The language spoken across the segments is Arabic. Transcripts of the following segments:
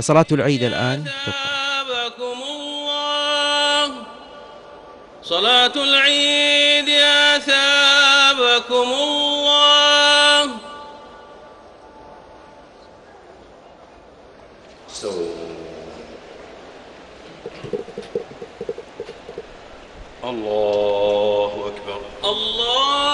صلاة العيد الآن. أثابكم الله. صلاة العيد أثابكم الله. الله أكبر. الله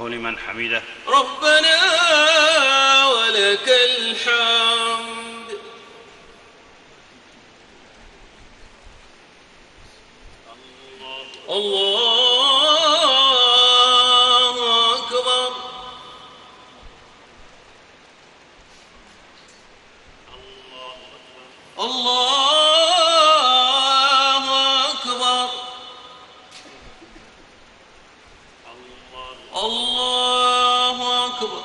الله لمن حمده. ربنا ولك الحمد. الله الله أكبر الله أكبر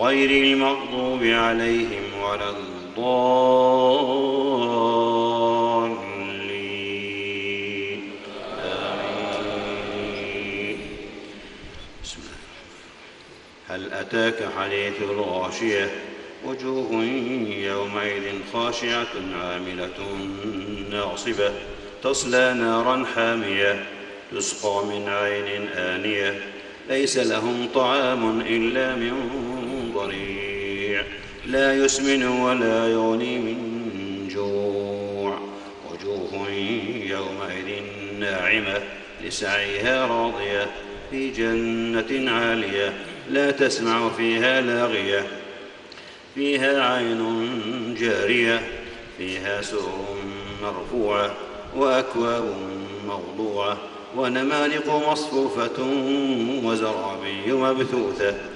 غير المغضوب عليهم ولا الضالين. آمين. هل أتاك حديث الغاشية؟ وجوه يومئذ خاشعة عاملة ناصبة. تصلى نارا حامية. تسقى من عين آنية. ليس لهم طعام إلا من ضريع لا يسمن ولا يغني من جوع. وجوه يومئذ ناعمة لسعيها راضية في جنة عالية لا تسمع فيها لاغية. فيها عين جارية فيها سرر مرفوعة وأكواب موضوعة ونمارق مصفوفة وزرابي مبثوثة.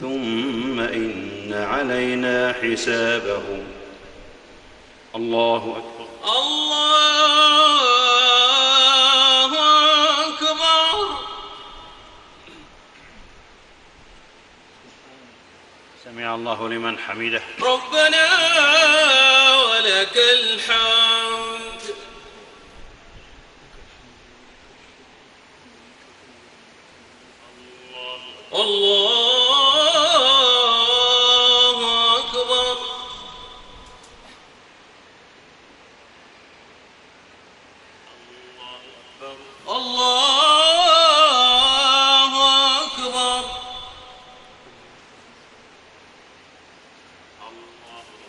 ثم إن علينا حسابهم. الله أكبر. الله أكبر. سمع الله لمن حمده. ربنا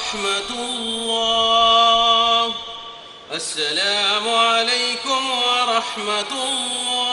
ورحمة الله. السلام عليكم ورحمة الله.